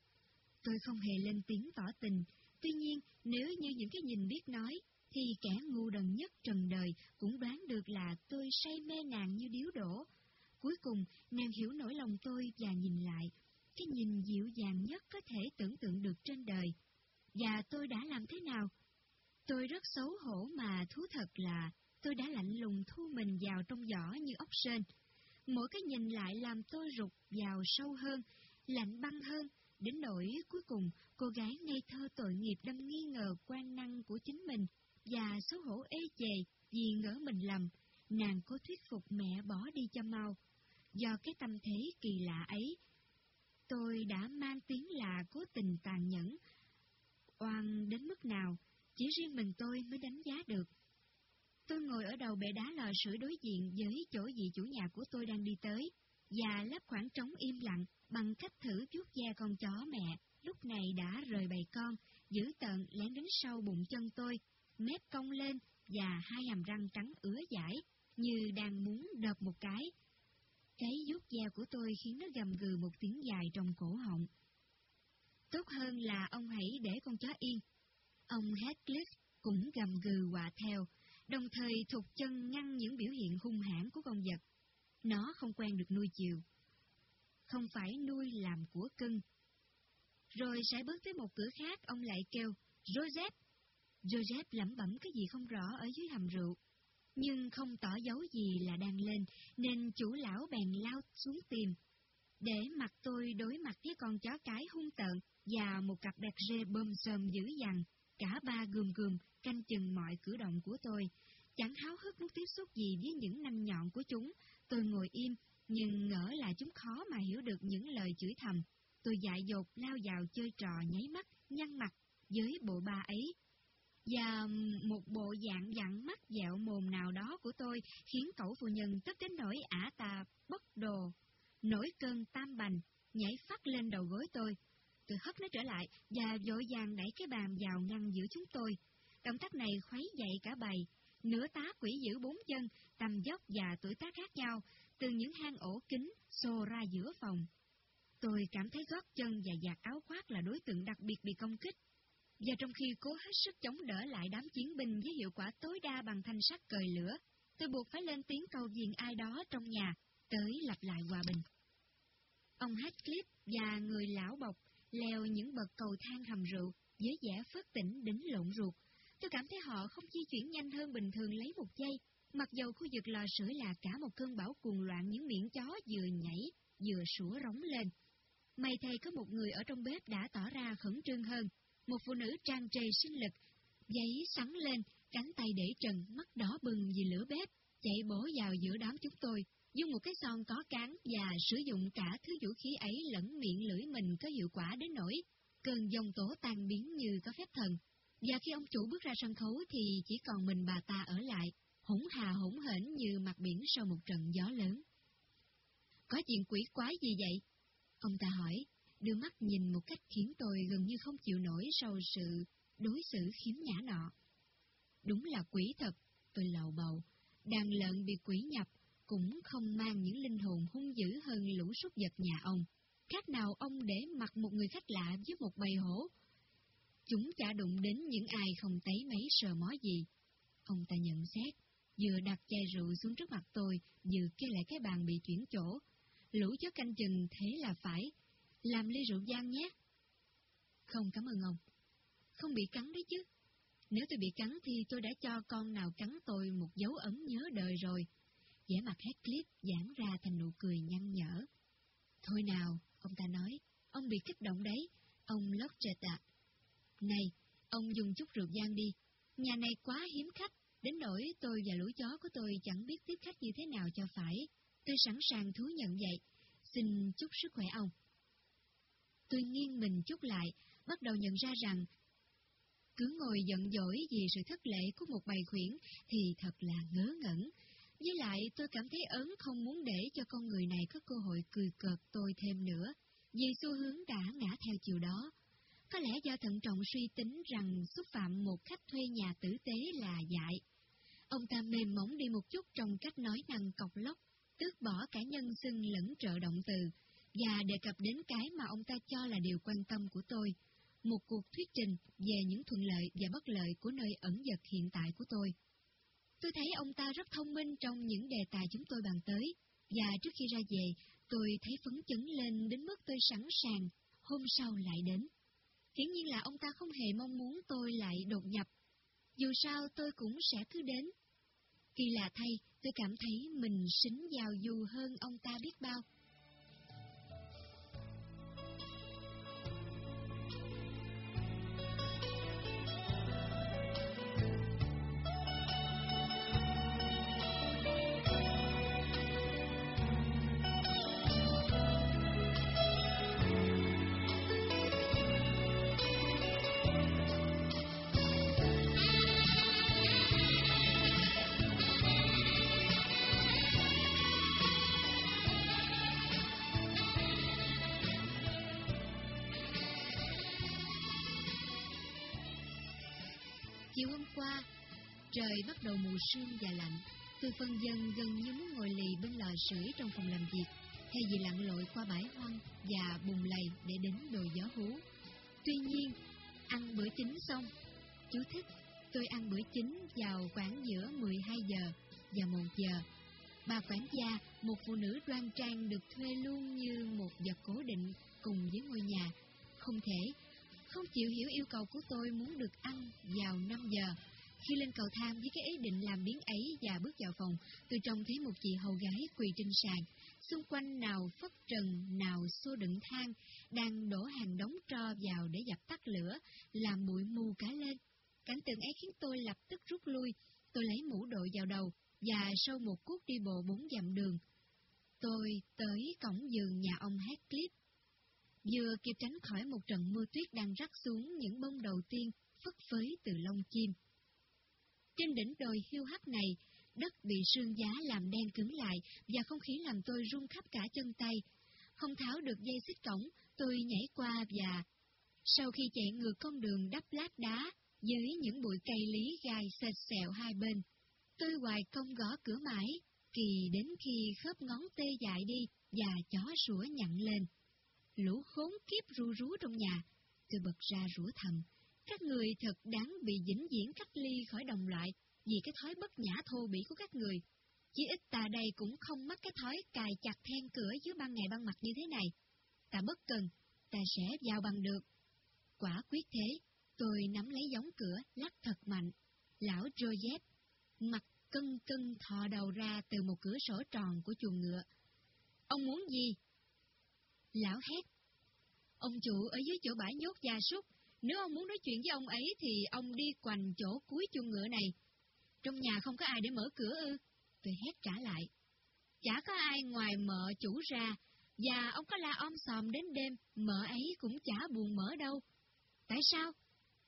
Tôi không hề lên tiếng tỏ tình, tuy nhiên nếu như những cái nhìn biết nói, thì kẻ ngu đần nhất trần đời cũng đoán được là tôi say mê nàng như điếu đổ. Cuối cùng, nàng hiểu nỗi lòng tôi và nhìn lại, cái nhìn dịu dàng nhất có thể tưởng tượng được trên đời. Và tôi đã làm thế nào? Tôi rất xấu hổ mà thú thật là tôi đã lạnh lùng thu mình vào trong giỏ như ốc sên. Mỗi cái nhìn lại làm tôi rụt vào sâu hơn, lạnh băng hơn, đến nỗi cuối cùng cô gái ngây thơ tội nghiệp đâm nghi ngờ quan năng của chính mình và xấu hổ ê chề vì ngỡ mình lầm, nàng cố thuyết phục mẹ bỏ đi cho mau. Do cái tâm thế kỳ lạ ấy, tôi đã mang tiếng là cố tình tàn nhẫn. Oan đến mức nào, chỉ riêng mình tôi mới đánh giá được. Tôi ngồi ở đầu bệ đá lò sưởi đối diện với chỗ vị chủ nhà của tôi đang đi tới, và lấp khoảng trống im lặng bằng cách thử vuốt ve con chó mẹ, lúc này đã rời bầy con, giữ tợn lén đến sau bụng chân tôi, mép cong lên và hai hàm răng trắng ứa dãi, như đang muốn đập một cái. Cái vuốt ve của tôi khiến nó gầm gừ một tiếng dài trong cổ họng. Tốt hơn là ông hãy để con chó yên. Ông Heathcliff cũng gầm gừ quạ theo, đồng thời thụt chân ngăn những biểu hiện hung hãn của con vật. Nó không quen được nuôi chiều. Không phải nuôi làm của cưng. Rồi sẽ bước tới một cửa khác, ông lại kêu, Joseph! Joseph lẩm bẩm cái gì không rõ ở dưới hầm rượu, nhưng không tỏ dấu gì là đang lên, nên chủ lão bèn lao xuống tìm. Để mặt tôi đối mặt với con chó cái hung tợn và một cặp bẹt rê bơm sơm dữ dằn, cả ba gườm gườm canh chừng mọi cử động của tôi. Chẳng háo hức muốn tiếp xúc gì với những năm nhọn của chúng, tôi ngồi im, nhưng ngỡ là chúng khó mà hiểu được những lời chửi thầm. Tôi dại dột lao vào chơi trò nháy mắt, nhăn mặt với bộ ba ấy. Và một bộ dạng dặn mắt dẹo mồm nào đó của tôi khiến cậu phụ nhân tức đến nỗi ả tà bất đồ, nổi cơn tam bành, nhảy phát lên đầu gối tôi. Tôi hất nó trở lại và vội vàng đẩy cái bàn vào ngăn giữa chúng tôi. Động tác này khuấy dậy cả bầy, nửa tá quỷ giữ bốn chân, tầm dốc và tuổi tác khác nhau, từ những hang ổ kính xô ra giữa phòng. Tôi cảm thấy gót chân và giặt áo khoác là đối tượng đặc biệt bị công kích. Và trong khi cố hết sức chống đỡ lại đám chiến binh với hiệu quả tối đa bằng thanh sắt cời lửa, tôi buộc phải lên tiếng cầu diện ai đó trong nhà, tới lặp lại hòa bình. Ông Hatcliffe và người lão bọc leo những bậc cầu thang hầm rượu dễ dã phớt tỉnh đính lộn ruột. Tôi cảm thấy họ không di chuyển nhanh hơn bình thường lấy một giây, mặc dầu khu vực lò sưởi là cả một cơn bão cuồng loạn những miệng chó vừa nhảy, vừa sủa rống lên. May thay có một người ở trong bếp đã tỏ ra khẩn trương hơn, một phụ nữ trang trề sinh lực, giấy sắn lên, cánh tay để trần, mắt đỏ bừng vì lửa bếp, chạy bổ vào giữa đám chúng tôi dùng một cái son có cán và sử dụng cả thứ vũ khí ấy lẫn miệng lưỡi mình có hiệu quả đến nỗi cơn dòng tố tan biến như có phép thần. Và khi ông chủ bước ra sân khấu thì chỉ còn mình bà ta ở lại, hỗn hà hỗn hển như mặt biển sau một trận gió lớn. Có chuyện quỷ quái gì vậy? Ông ta hỏi, đưa mắt nhìn một cách khiến tôi gần như không chịu nổi sau sự đối xử khiếm nhã nọ. Đúng là quỷ thật, tôi lầu bầu, đàn lợn bị quỷ nhập cũng không mang những linh hồn hung dữ hơn lũ súc vật nhà ông. Khác nào ông để mặc một người khách lạ với một bầy hổ. Chúng chả đụng đến những ai không thấy mấy sờ mó gì. Ông ta nhận xét, vừa đặt chai rượu xuống trước mặt tôi, vừa kêu lại cái bàn bị chuyển chỗ. Lũ chó canh chừng thế là phải. Làm ly rượu gian nhé. Không cảm ơn ông. Không bị cắn đấy chứ. Nếu tôi bị cắn thì tôi đã cho con nào cắn tôi một dấu ấn nhớ đời rồi vẻ mặt Heathcliff giãn ra thành nụ cười nhăn nhở. Thôi nào, ông ta nói, ông bị kích động đấy, ông Lockjet ạ. Này, ông dùng chút rượu gian đi, nhà này quá hiếm khách, đến nỗi tôi và lũ chó của tôi chẳng biết tiếp khách như thế nào cho phải. Tôi sẵn sàng thú nhận vậy, xin chúc sức khỏe ông. Tôi nghiêng mình chút lại, bắt đầu nhận ra rằng cứ ngồi giận dỗi vì sự thất lễ của một bầy khuyển thì thật là ngớ ngẩn. Với lại tôi cảm thấy ớn không muốn để cho con người này có cơ hội cười cợt tôi thêm nữa, vì xu hướng đã ngã theo chiều đó. Có lẽ do thận trọng suy tính rằng xúc phạm một khách thuê nhà tử tế là dại. Ông ta mềm mỏng đi một chút trong cách nói năng cọc lóc, tước bỏ cả nhân xưng lẫn trợ động từ, và đề cập đến cái mà ông ta cho là điều quan tâm của tôi, một cuộc thuyết trình về những thuận lợi và bất lợi của nơi ẩn dật hiện tại của tôi. Tôi thấy ông ta rất thông minh trong những đề tài chúng tôi bàn tới, và trước khi ra về, tôi thấy phấn chấn lên đến mức tôi sẵn sàng, hôm sau lại đến. Hiển nhiên là ông ta không hề mong muốn tôi lại đột nhập. Dù sao tôi cũng sẽ cứ đến. Kỳ lạ thay, tôi cảm thấy mình xính giàu dù hơn ông ta biết bao. Trời bắt đầu mùa sương và lạnh. Tôi phân dân gần như muốn ngồi lì bên lò sưởi trong phòng làm việc, thay vì lặn lội qua bãi hoang và bùng lầy để đến đồi gió hú. Tuy nhiên, ăn bữa chính xong, chú thích, tôi ăn bữa chính vào khoảng giữa 12 giờ và 1 giờ. Bà quản gia, một phụ nữ đoan trang được thuê luôn như một vật cố định cùng với ngôi nhà. Không thể, không chịu hiểu yêu cầu của tôi muốn được ăn vào 5 giờ. Khi lên cầu thang với cái ý định làm biến ấy và bước vào phòng, tôi trông thấy một chị hầu gái quỳ trên sàn, xung quanh nào phất trần, nào xô đựng than, đang đổ hàng đống tro vào để dập tắt lửa, làm bụi mù cả lên. Cảnh tượng ấy khiến tôi lập tức rút lui, tôi lấy mũ đội vào đầu, và sau một cuốc đi bộ bốn dặm đường, tôi tới cổng giường nhà ông Heathcliff vừa kịp tránh khỏi một trận mưa tuyết đang rắc xuống những bông đầu tiên phất phới từ lông chim. Trên đỉnh đồi hiu hắt này, đất bị sương giá làm đen cứng lại và không khí làm tôi run khắp cả chân tay. Không tháo được dây xích cổng, tôi nhảy qua và sau khi chạy ngược con đường đắp lát đá với những bụi cây lý gai sệt sẹo hai bên, tôi hoài công gõ cửa mãi, kỳ đến khi khớp ngón tê dại đi và chó sủa nhặn lên. Lũ khốn kiếp ru rú trong nhà, tôi bật ra rủa thầm. Các người thật đáng bị vĩnh viễn cách ly khỏi đồng loại vì cái thói bất nhã thô bỉ của các người. Chỉ ít ta đây cũng không mắc cái thói cài chặt then cửa dưới ban ngày ban mặt như thế này. Ta bất cần, ta sẽ vào bằng được. Quả quyết thế, tôi nắm lấy giống cửa, lắc thật mạnh. Lão Joseph, mặt cân cân thò đầu ra từ một cửa sổ tròn của chuồng ngựa. Ông muốn gì? Lão hét. Ông chủ ở dưới chỗ bãi nhốt gia súc, nếu ông muốn nói chuyện với ông ấy thì ông đi quanh chỗ cuối chuồng ngựa này. Trong nhà không có ai để mở cửa ư? Tôi hét trả lại. chả có ai ngoài mợ chủ ra, và ông có la om sòm đến đêm, mợ ấy cũng chả buồn mở đâu. Tại sao?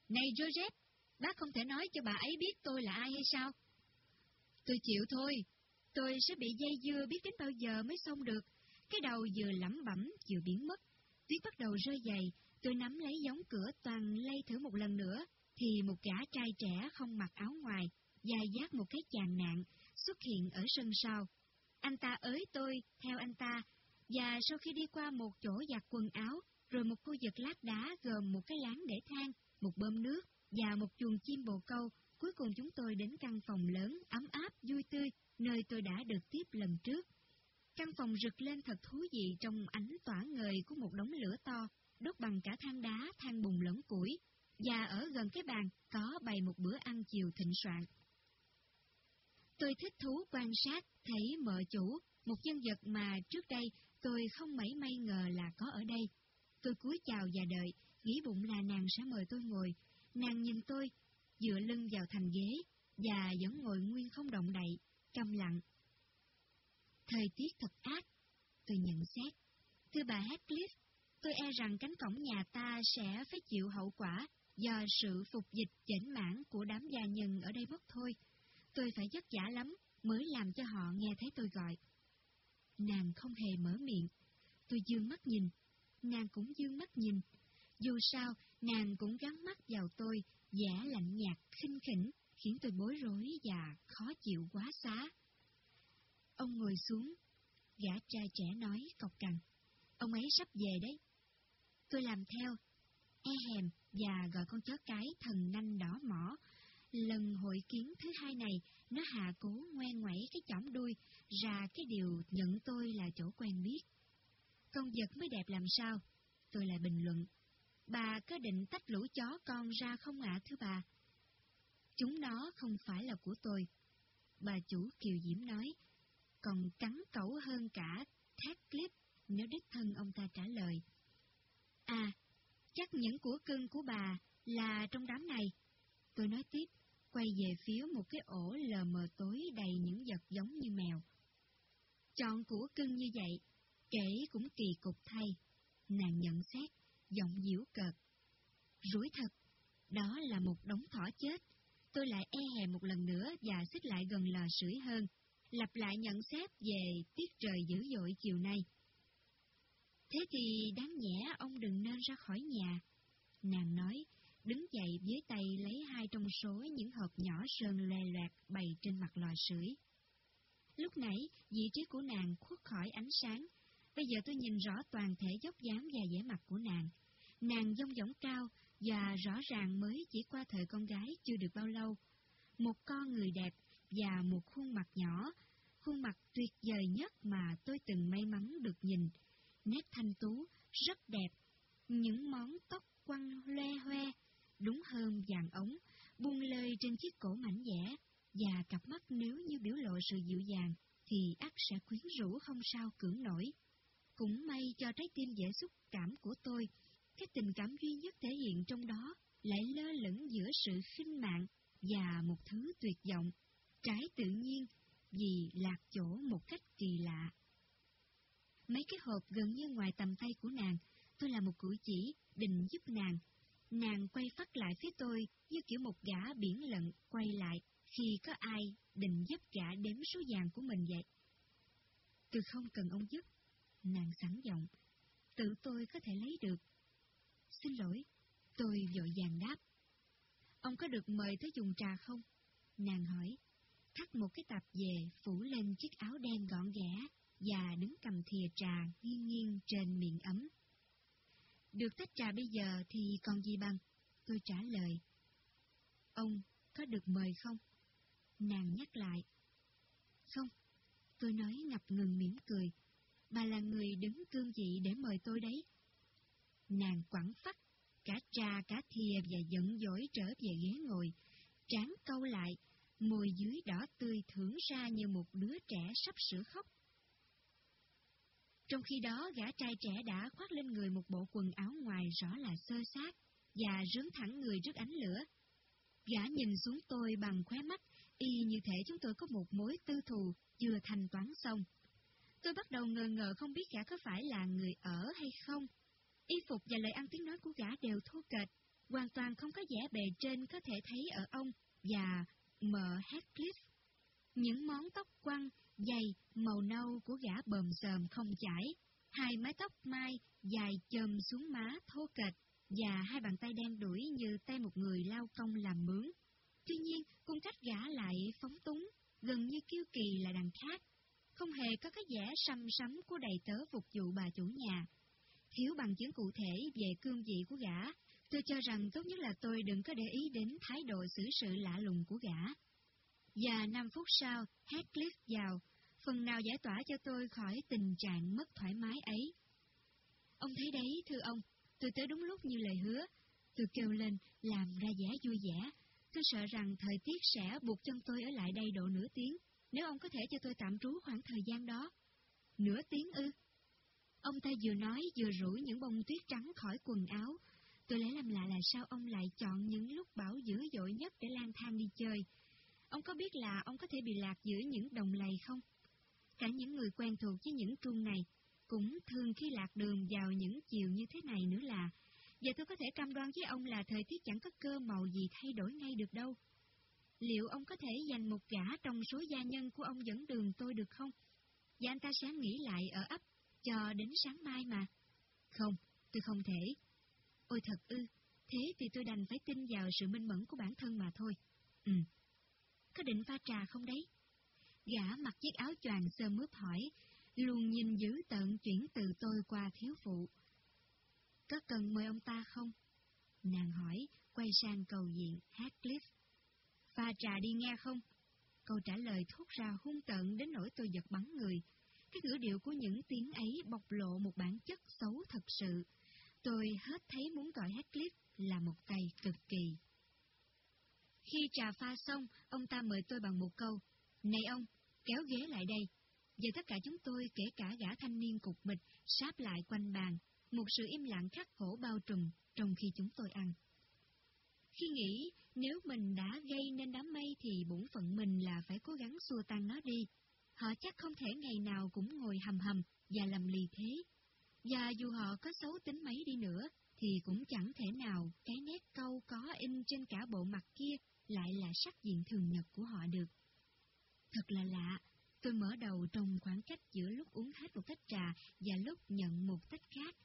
Này Joseph, bác không thể nói cho bà ấy biết tôi là ai hay sao? Tôi chịu thôi, tôi sẽ bị dây dưa biết đến bao giờ mới xong được. Cái đầu vừa lẩm bẩm vừa biến mất. Tuyết bắt đầu rơi dày, tôi nắm lấy giống cửa toàn lay thử một lần nữa, thì một gã trai trẻ không mặc áo ngoài, dài dát một cái chàng nạn, xuất hiện ở sân sau. Anh ta ới tôi, theo anh ta, và sau khi đi qua một chỗ giặt quần áo, rồi một khu vực lát đá gồm một cái láng để than, một bơm nước và một chuồng chim bồ câu, cuối cùng chúng tôi đến căn phòng lớn, ấm áp, vui tươi, nơi tôi đã được tiếp lần trước. Căn phòng rực lên thật thú vị trong ánh tỏa ngời của một đống lửa to, đốt bằng cả than đá, than bùn lẫn củi, và ở gần cái bàn có bày một bữa ăn chiều thịnh soạn. Tôi thích thú quan sát, thấy mợ chủ, một nhân vật mà trước đây tôi không mấy may ngờ là có ở đây. Tôi cúi chào và đợi, nghĩ bụng là nàng sẽ mời tôi ngồi. Nàng nhìn tôi, dựa lưng vào thành ghế, và vẫn ngồi nguyên không động đậy, câm lặng. Thời tiết thật ác, tôi nhận xét. Thưa bà Heathcliff, tôi e rằng cánh cổng nhà ta sẽ phải chịu hậu quả do sự phục dịch chỉnh mãn của đám gia nhân ở đây mất thôi. Tôi phải vất vả lắm mới làm cho họ nghe thấy tôi gọi. Nàng không hề mở miệng. Tôi dương mắt nhìn. Nàng cũng dương mắt nhìn. Dù sao, nàng cũng gắn mắt vào tôi, giả lạnh nhạt, khinh khỉnh, khiến tôi bối rối và khó chịu quá xá. Ông ngồi xuống, gã trai trẻ nói cọc cằn. Ông ấy sắp về đấy. Tôi làm theo, e hèm và gọi con chó cái thần nanh đỏ mỏ. Lần hội kiến thứ hai này, nó hạ cố ngoan ngoẩy cái chỏng đuôi, ra cái điều nhận tôi là chỗ quen biết. Con vật mới đẹp làm sao? Tôi lại bình luận. Bà có định tách lũ chó con ra không ạ thưa bà? Chúng nó không phải là của tôi. Bà chủ Kiều Diễm nói, còn cắn cẩu hơn cả thác clip nếu đích thân ông ta trả lời. À, chắc những của cưng của bà là trong đám này. Tôi nói tiếp, quay về phía một cái ổ lờ mờ tối đầy những vật giống như mèo. Chọn của cưng như vậy, kể cũng kỳ cục thay. Nàng nhận xét, giọng diễu cợt. Rủi thật, đó là một đống thỏ chết. Tôi lại e hè một lần nữa và xích lại gần lò sưởi hơn, lặp lại nhận xét về tiết trời dữ dội chiều nay. Thế thì đáng nhẽ ông đừng nên ra khỏi nhà. Nàng nói, đứng dậy với tay lấy hai trong số những hộp nhỏ sơn lè loạt bày trên mặt lò sưởi. Lúc nãy, vị trí của nàng khuất khỏi ánh sáng, bây giờ tôi nhìn rõ toàn thể dốc dáng và vẻ mặt của nàng. Nàng dông dỏng cao và rõ ràng mới chỉ qua thời con gái chưa được bao lâu. Một con người đẹp và một khuôn mặt nhỏ, khuôn mặt tuyệt vời nhất mà tôi từng may mắn được nhìn. Nét thanh tú, rất đẹp, những món tóc quăng loe hoe, đúng hơn vàng ống, buông lơi trên chiếc cổ mảnh dẻ, và cặp mắt nếu như biểu lộ sự dịu dàng, thì ắt sẽ quyến rũ không sao cưỡng nổi. Cũng may cho trái tim dễ xúc cảm của tôi, cái tình cảm duy nhất thể hiện trong đó lại lơ lửng giữa sự khinh mạng và một thứ tuyệt vọng, trái tự nhiên vì lạc chỗ một cách kỳ lạ. Mấy cái hộp gần như ngoài tầm tay của nàng, tôi là một cử chỉ định giúp nàng. Nàng quay phát lại phía tôi như kiểu một gã biển lận quay lại khi có ai định giúp gã đếm số vàng của mình vậy. Tôi không cần ông giúp, nàng sẵn giọng, tự tôi có thể lấy được. Xin lỗi, tôi vội vàng đáp. Ông có được mời tới dùng trà không? Nàng hỏi, thắt một cái tạp về phủ lên chiếc áo đen gọn ghẽ và đứng cầm thìa trà nghiêng nghiêng trên miệng ấm. Được tách trà bây giờ thì còn gì bằng? Tôi trả lời. Ông có được mời không? Nàng nhắc lại. Không, tôi nói ngập ngừng mỉm cười. Bà là người đứng cương vị để mời tôi đấy. Nàng quẳng phắt cả trà cả thìa và giận dỗi trở về ghế ngồi, trán câu lại, môi dưới đỏ tươi thưởng ra như một đứa trẻ sắp sửa khóc. Trong khi đó, gã trai trẻ đã khoác lên người một bộ quần áo ngoài rõ là sơ sát và rướn thẳng người trước ánh lửa. Gã nhìn xuống tôi bằng khóe mắt, y như thể chúng tôi có một mối tư thù chưa thanh toán xong. Tôi bắt đầu ngờ ngờ không biết gã có phải là người ở hay không. Y phục và lời ăn tiếng nói của gã đều thô kệch, hoàn toàn không có vẻ bề trên có thể thấy ở ông và mờ Heathcliff. Những món tóc quăng, dày, màu nâu của gã bờm sờm không chải, hai mái tóc mai dài chồm xuống má thô kệch và hai bàn tay đen đuổi như tay một người lao công làm mướn. Tuy nhiên, cung cách gã lại phóng túng, gần như kiêu kỳ là đằng khác, không hề có cái vẻ săm sắm của đầy tớ phục vụ bà chủ nhà. Thiếu bằng chứng cụ thể về cương vị của gã, tôi cho rằng tốt nhất là tôi đừng có để ý đến thái độ xử sự lạ lùng của gã. Và năm phút sau, Heathcliff vào, phần nào giải tỏa cho tôi khỏi tình trạng mất thoải mái ấy. Ông thấy đấy, thưa ông, tôi tới đúng lúc như lời hứa. Tôi kêu lên, làm ra vẻ vui vẻ. Tôi sợ rằng thời tiết sẽ buộc chân tôi ở lại đây độ nửa tiếng, nếu ông có thể cho tôi tạm trú khoảng thời gian đó. Nửa tiếng ư? Ông ta vừa nói vừa rủ những bông tuyết trắng khỏi quần áo. Tôi lấy làm lạ là sao ông lại chọn những lúc bão dữ dội nhất để lang thang đi chơi. Ông có biết là ông có thể bị lạc giữa những đồng lầy không? Cả những người quen thuộc với những trung này cũng thường khi lạc đường vào những chiều như thế này nữa là Giờ tôi có thể cam đoan với ông là thời tiết chẳng có cơ màu gì thay đổi ngay được đâu. Liệu ông có thể dành một gã trong số gia nhân của ông dẫn đường tôi được không? Và anh ta sẽ nghỉ lại ở ấp cho đến sáng mai mà. Không, tôi không thể. Ôi thật ư, thế thì tôi đành phải tin vào sự minh mẫn của bản thân mà thôi. Ừ. Có định pha trà không đấy? Gã mặc chiếc áo choàng sơ mướp hỏi, luôn nhìn dữ tận chuyển từ tôi qua thiếu phụ. Có cần mời ông ta không? Nàng hỏi, quay sang cầu diện Heathcliff. Pha trà đi nghe không? Câu trả lời thốt ra hung tợn đến nỗi tôi giật bắn người. Cái ngữ điệu của những tiếng ấy bộc lộ một bản chất xấu thật sự. Tôi hết thấy muốn gọi Heathcliff là một tay cực kỳ. Khi trà pha xong, ông ta mời tôi bằng một câu. Này ông, kéo ghế lại đây. Giờ tất cả chúng tôi, kể cả gã thanh niên cục mịch, sáp lại quanh bàn, một sự im lặng khắc khổ bao trùm trong khi chúng tôi ăn. Khi nghĩ nếu mình đã gây nên đám mây thì bổn phận mình là phải cố gắng xua tan nó đi. Họ chắc không thể ngày nào cũng ngồi hầm hầm và lầm lì thế. Và dù họ có xấu tính mấy đi nữa, thì cũng chẳng thể nào cái nét câu có in trên cả bộ mặt kia lại là sắc diện thường nhật của họ được. Thật là lạ, tôi mở đầu trong khoảng cách giữa lúc uống hết một tách trà và lúc nhận một tách khác.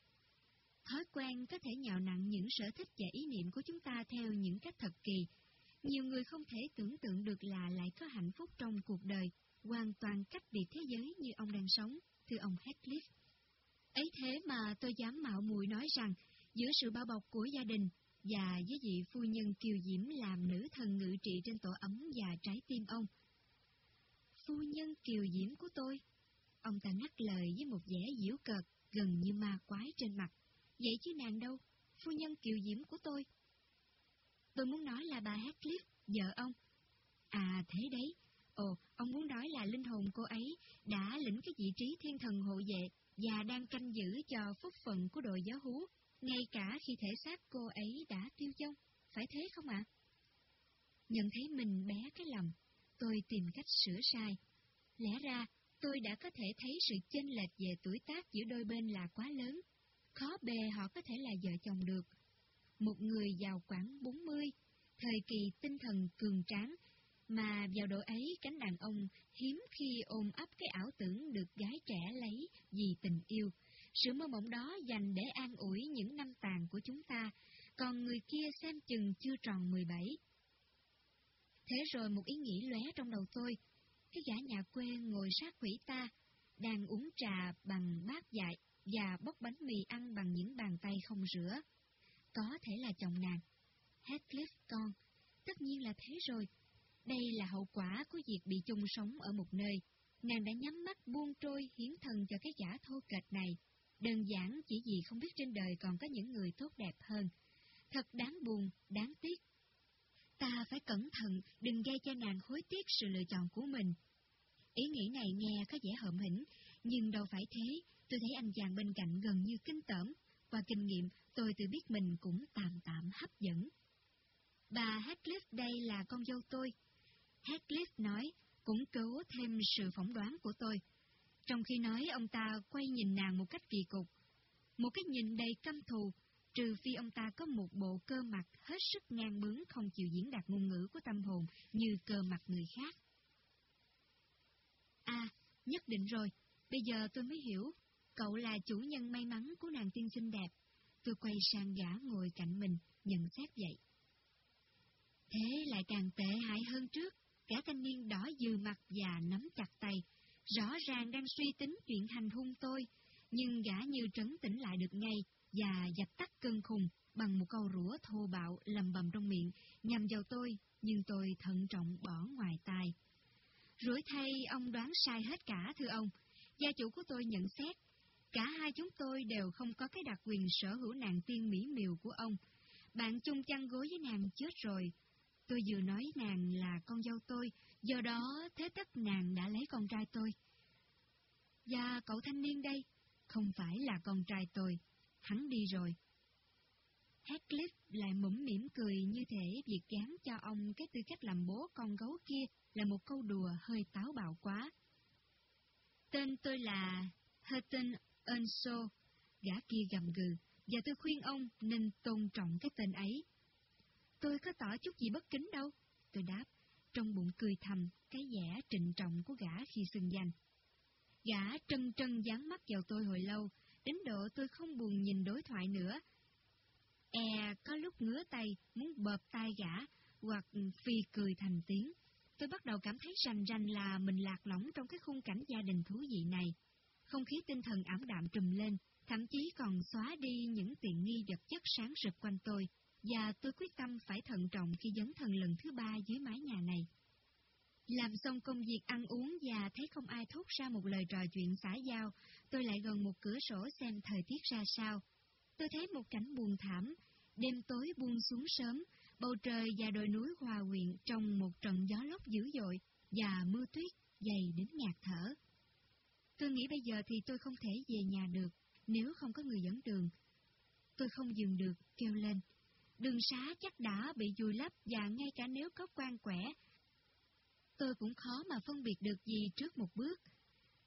Thói quen có thể nhào nặng những sở thích và ý niệm của chúng ta theo những cách thật kỳ. Nhiều người không thể tưởng tượng được là lại có hạnh phúc trong cuộc đời, hoàn toàn cách biệt thế giới như ông đang sống, thưa ông Hedliff. Ấy thế mà tôi dám mạo muội nói rằng, giữa sự bao bọc của gia đình và với vị phu nhân kiều diễm làm nữ thần ngự trị trên tổ ấm và trái tim ông. Phu nhân kiều diễm của tôi. Ông ta ngắt lời với một vẻ diễu cợt, gần như ma quái trên mặt. Vậy chứ nàng đâu, phu nhân kiều diễm của tôi. Tôi muốn nói là bà Heathcliff, vợ ông. À thế đấy, ồ, ông muốn nói là linh hồn cô ấy đã lĩnh cái vị trí thiên thần hộ vệ và đang canh giữ cho phúc phận của đội giáo hú, ngay cả khi thể xác cô ấy đã tiêu vong, phải thế không ạ? Nhận thấy mình bé cái lòng, tôi tìm cách sửa sai. Lẽ ra, tôi đã có thể thấy sự chênh lệch về tuổi tác giữa đôi bên là quá lớn, khó bề họ có thể là vợ chồng được. Một người giàu khoảng 40, thời kỳ tinh thần cường tráng, mà vào độ ấy cánh đàn ông hiếm khi ôm ấp cái ảo tưởng được gái trẻ lấy vì tình yêu. Sự mơ mộng đó dành để an ủi những năm tàn của chúng ta, còn người kia xem chừng chưa tròn 17. Thế rồi một ý nghĩ lóe trong đầu tôi, cái gã nhà quê ngồi sát quỷ ta, đang uống trà bằng bát dại, và bốc bánh mì ăn bằng những bàn tay không rửa. Có thể là chồng nàng. Heathcliff con, tất nhiên là thế rồi. Đây là hậu quả của việc bị chung sống ở một nơi. Nàng đã nhắm mắt buông trôi hiến thần cho cái giả thô kệch này. Đơn giản chỉ vì không biết trên đời còn có những người tốt đẹp hơn. Thật đáng buồn, đáng tiếc. Ta phải cẩn thận, đừng gây cho nàng hối tiếc sự lựa chọn của mình. Ý nghĩ này nghe có vẻ hợm hĩnh, nhưng đâu phải thế, tôi thấy anh chàng bên cạnh gần như kinh tởm. Qua kinh nghiệm, tôi tự biết mình cũng tạm tạm hấp dẫn. Bà Heathcliff đây là con dâu tôi. Heathcliff nói, cũng cứu thêm sự phỏng đoán của tôi. Trong khi nói ông ta quay nhìn nàng một cách kỳ cục, một cái nhìn đầy căm thù, trừ phi ông ta có một bộ cơ mặt hết sức ngang bướng không chịu diễn đạt ngôn ngữ của tâm hồn như cơ mặt người khác. À, nhất định rồi, bây giờ tôi mới hiểu, cậu là chủ nhân may mắn của nàng tiên xinh đẹp. Tôi quay sang gã ngồi cạnh mình, nhận xét vậy. Thế lại càng tệ hại hơn trước, cả thanh niên đỏ dừ mặt và nắm chặt tay, rõ ràng đang suy tính chuyện hành hung tôi, nhưng gã như trấn tĩnh lại được ngay và dập tắt cơn khùng bằng một câu rủa thô bạo lầm bầm trong miệng nhằm vào tôi, nhưng tôi thận trọng bỏ ngoài tai. Rủi thay ông đoán sai hết cả thưa ông, gia chủ của tôi nhận xét, cả hai chúng tôi đều không có cái đặc quyền sở hữu nàng tiên mỹ miều của ông. Bạn chung chăn gối với nàng chết rồi, Tôi vừa nói nàng là con dâu tôi, do đó thế tất nàng đã lấy con trai tôi. Và cậu thanh niên đây, không phải là con trai tôi, hắn đi rồi. Heathcliff lại mũm mỉm cười như thể việc gán cho ông cái tư cách làm bố con gấu kia là một câu đùa hơi táo bạo quá. Tên tôi là Hutton Earnshaw, gã kia gầm gừ, và tôi khuyên ông nên tôn trọng cái tên ấy. Tôi có tỏ chút gì bất kính đâu. Tôi đáp, trong bụng cười thầm cái vẻ trịnh trọng của gã khi xưng danh. Gã trân trân dán mắt vào tôi hồi lâu, đến độ tôi không buồn nhìn đối thoại nữa. E có lúc ngứa tay, muốn bợp tai gã, hoặc phi cười thành tiếng. Tôi bắt đầu cảm thấy rành rành là mình lạc lõng trong cái khung cảnh gia đình thú vị này. Không khí tinh thần ảm đạm trùm lên, thậm chí còn xóa đi những tiện nghi vật chất sáng rực quanh tôi, và tôi quyết tâm phải thận trọng khi dấn thần lần thứ ba dưới mái nhà này. Làm xong công việc ăn uống và thấy không ai thốt ra một lời trò chuyện xã giao, tôi lại gần một cửa sổ xem thời tiết ra sao. Tôi thấy một cảnh buồn thảm, đêm tối buông xuống sớm, bầu trời và đồi núi hòa quyện trong một trận gió lốc dữ dội và mưa tuyết dày đến ngạt thở. Tôi nghĩ bây giờ thì tôi không thể về nhà được nếu không có người dẫn đường. Tôi không dừng được, kêu lên đường xá chắc đã bị vùi lấp và ngay cả nếu có quan quẻ, tôi cũng khó mà phân biệt được gì trước một bước.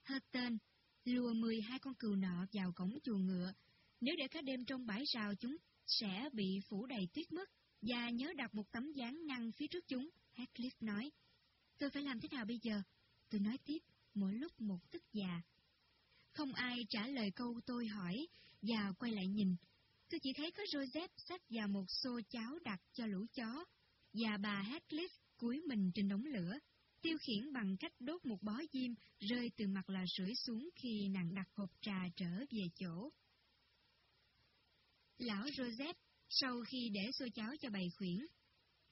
Hết tên, lùa 12 con cừu nọ vào cổng chuồng ngựa, nếu để cả đêm trong bãi rào chúng sẽ bị phủ đầy tuyết mất, và nhớ đặt một tấm dáng ngăn phía trước chúng, Heathcliff nói. Tôi phải làm thế nào bây giờ? Tôi nói tiếp, mỗi lúc một tức già. Không ai trả lời câu tôi hỏi, và quay lại nhìn, Tôi chỉ thấy có Joseph sách và một xô cháo đặt cho lũ chó, và bà Heathcliff cúi mình trên đống lửa, tiêu khiển bằng cách đốt một bó diêm rơi từ mặt lò sưởi xuống khi nàng đặt hộp trà trở về chỗ. Lão Rosette, sau khi để xô cháo cho bầy khuyển,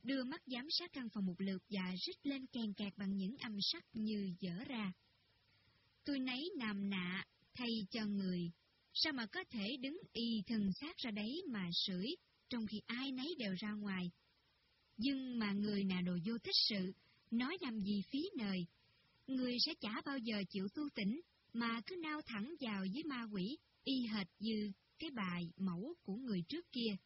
đưa mắt giám sát căn phòng một lượt và rít lên kèn kẹt bằng những âm sắc như dở ra. Tôi nấy nằm nạ thay cho người Sao mà có thể đứng y thần sát ra đấy mà sưởi, trong khi ai nấy đều ra ngoài? Nhưng mà người nào đồ vô thích sự, nói làm gì phí nời, người sẽ chả bao giờ chịu tu tỉnh, mà cứ nao thẳng vào với ma quỷ, y hệt như cái bài mẫu của người trước kia.